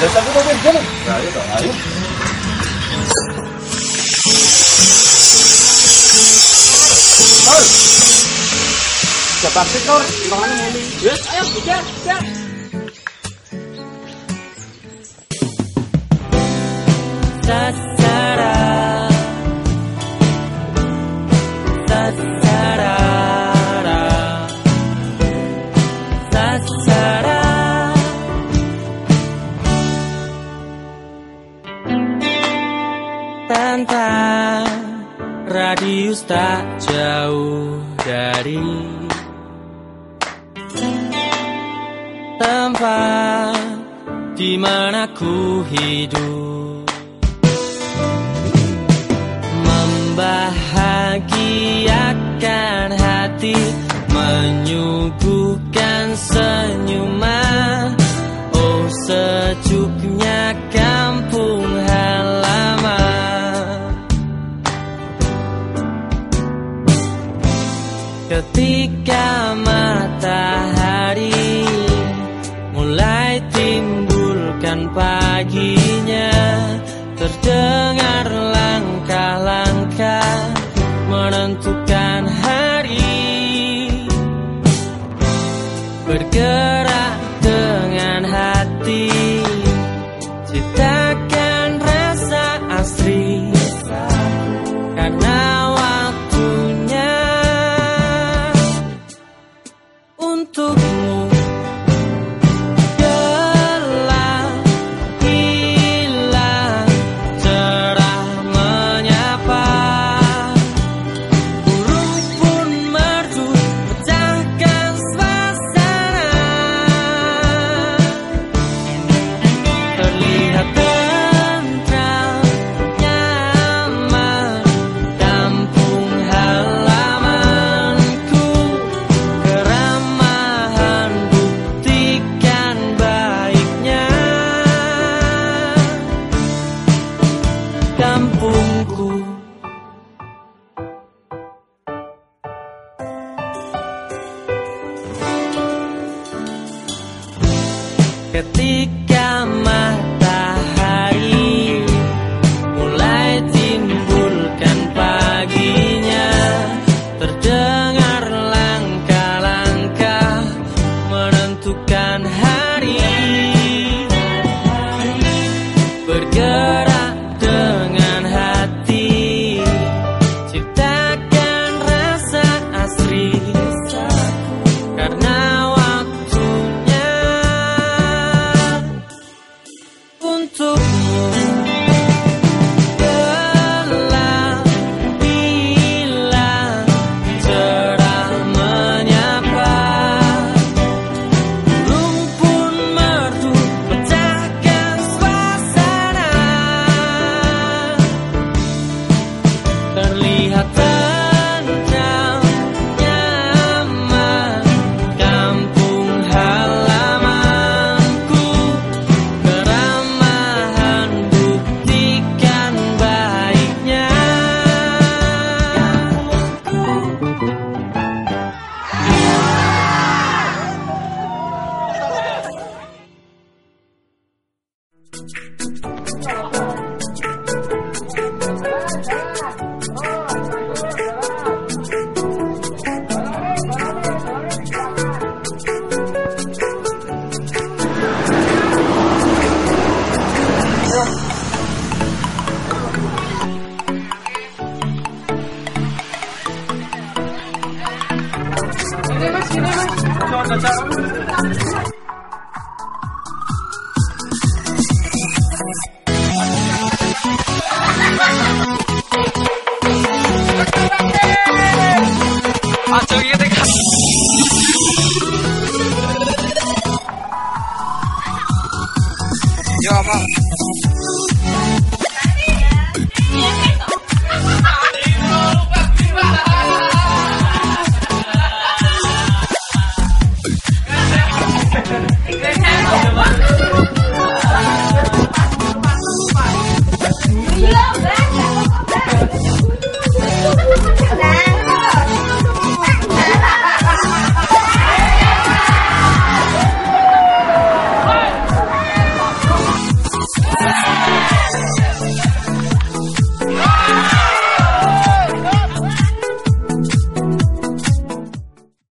Ih. Dasar kita kerja nih. Ayo dong, ayo. Kor. Cepat sih kor, tangannya muli. Yes, ayo kejar. Radius tak jauh dari tempat di mana ku hidup. Membahagiakan hati menyuguhkan senyuman ketika matahari mulai timbulkan paginya terdengar langkah-langkah menentukan hari. Bergerak dengan hati ciptakan 我。Ketika terlihat 아 저기 내가 야 막.